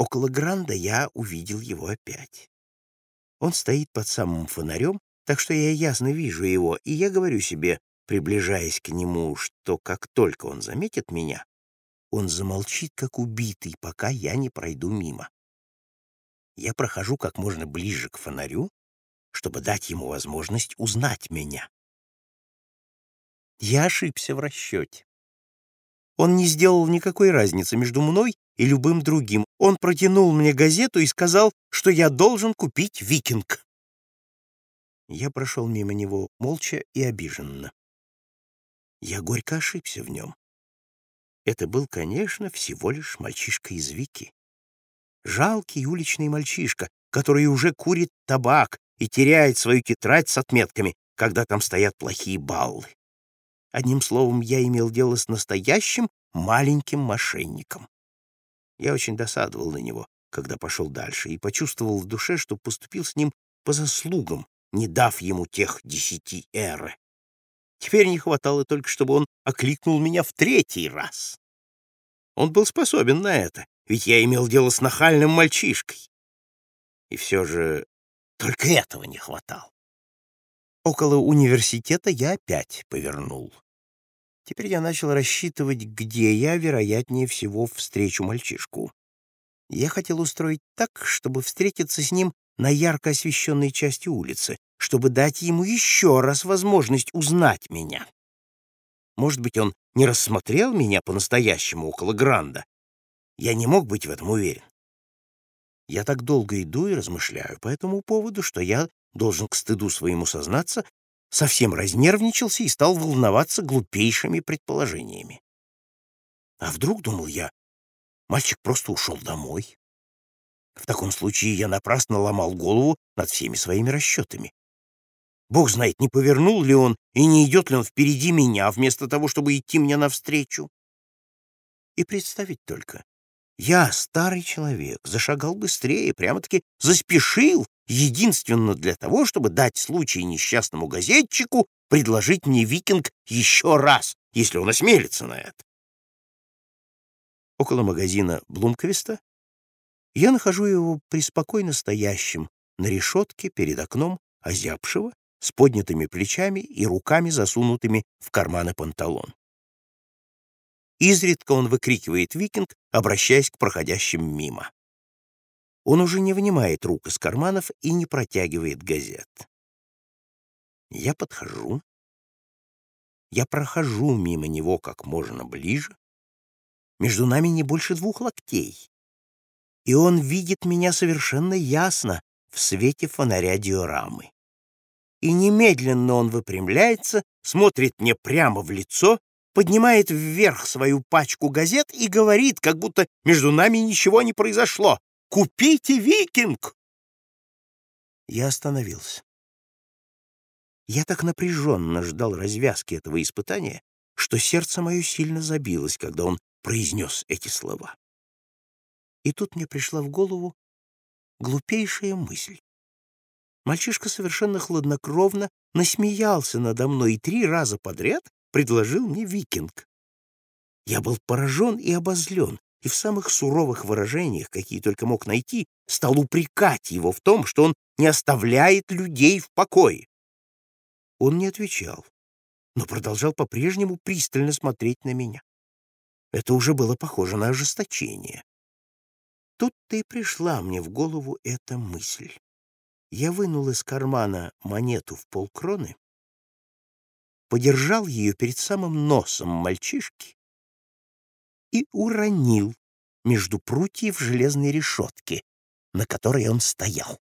Около Гранда я увидел его опять. Он стоит под самым фонарем, так что я ясно вижу его, и я говорю себе, приближаясь к нему, что как только он заметит меня, он замолчит, как убитый, пока я не пройду мимо. Я прохожу как можно ближе к фонарю, чтобы дать ему возможность узнать меня. Я ошибся в расчете. Он не сделал никакой разницы между мной и любым другим. Он протянул мне газету и сказал, что я должен купить «Викинг». Я прошел мимо него молча и обиженно. Я горько ошибся в нем. Это был, конечно, всего лишь мальчишка из Вики. Жалкий уличный мальчишка, который уже курит табак и теряет свою тетрадь с отметками, когда там стоят плохие баллы. Одним словом, я имел дело с настоящим маленьким мошенником. Я очень досадовал на него, когда пошел дальше, и почувствовал в душе, что поступил с ним по заслугам, не дав ему тех десяти эры. Теперь не хватало только, чтобы он окликнул меня в третий раз. Он был способен на это, ведь я имел дело с нахальным мальчишкой. И все же только этого не хватало. Около университета я опять повернул. Теперь я начал рассчитывать, где я, вероятнее всего, встречу мальчишку. Я хотел устроить так, чтобы встретиться с ним на ярко освещенной части улицы, чтобы дать ему еще раз возможность узнать меня. Может быть, он не рассмотрел меня по-настоящему около Гранда. Я не мог быть в этом уверен. Я так долго иду и размышляю по этому поводу, что я должен к стыду своему сознаться, совсем разнервничался и стал волноваться глупейшими предположениями. А вдруг, думал я, мальчик просто ушел домой? В таком случае я напрасно ломал голову над всеми своими расчетами. Бог знает, не повернул ли он и не идет ли он впереди меня, вместо того, чтобы идти мне навстречу. И представить только, я, старый человек, зашагал быстрее, прямо-таки заспешил, единственно для того, чтобы дать случай несчастному газетчику предложить мне викинг еще раз, если он осмелится на это. Около магазина Блумквиста я нахожу его преспокойно стоящим на решетке перед окном озябшего, с поднятыми плечами и руками засунутыми в карманы панталон. Изредка он выкрикивает «Викинг», обращаясь к проходящим мимо. Он уже не вынимает рук из карманов и не протягивает газет. Я подхожу. Я прохожу мимо него как можно ближе. Между нами не больше двух локтей. И он видит меня совершенно ясно в свете фонаря диорамы. И немедленно он выпрямляется, смотрит мне прямо в лицо поднимает вверх свою пачку газет и говорит, как будто между нами ничего не произошло. «Купите «Викинг»!» Я остановился. Я так напряженно ждал развязки этого испытания, что сердце мое сильно забилось, когда он произнес эти слова. И тут мне пришла в голову глупейшая мысль. Мальчишка совершенно хладнокровно насмеялся надо мной и три раза подряд предложил мне викинг. Я был поражен и обозлен, и в самых суровых выражениях, какие только мог найти, стал упрекать его в том, что он не оставляет людей в покое. Он не отвечал, но продолжал по-прежнему пристально смотреть на меня. Это уже было похоже на ожесточение. Тут-то и пришла мне в голову эта мысль. Я вынул из кармана монету в полкроны подержал ее перед самым носом мальчишки и уронил между прутьев железной решетки, на которой он стоял.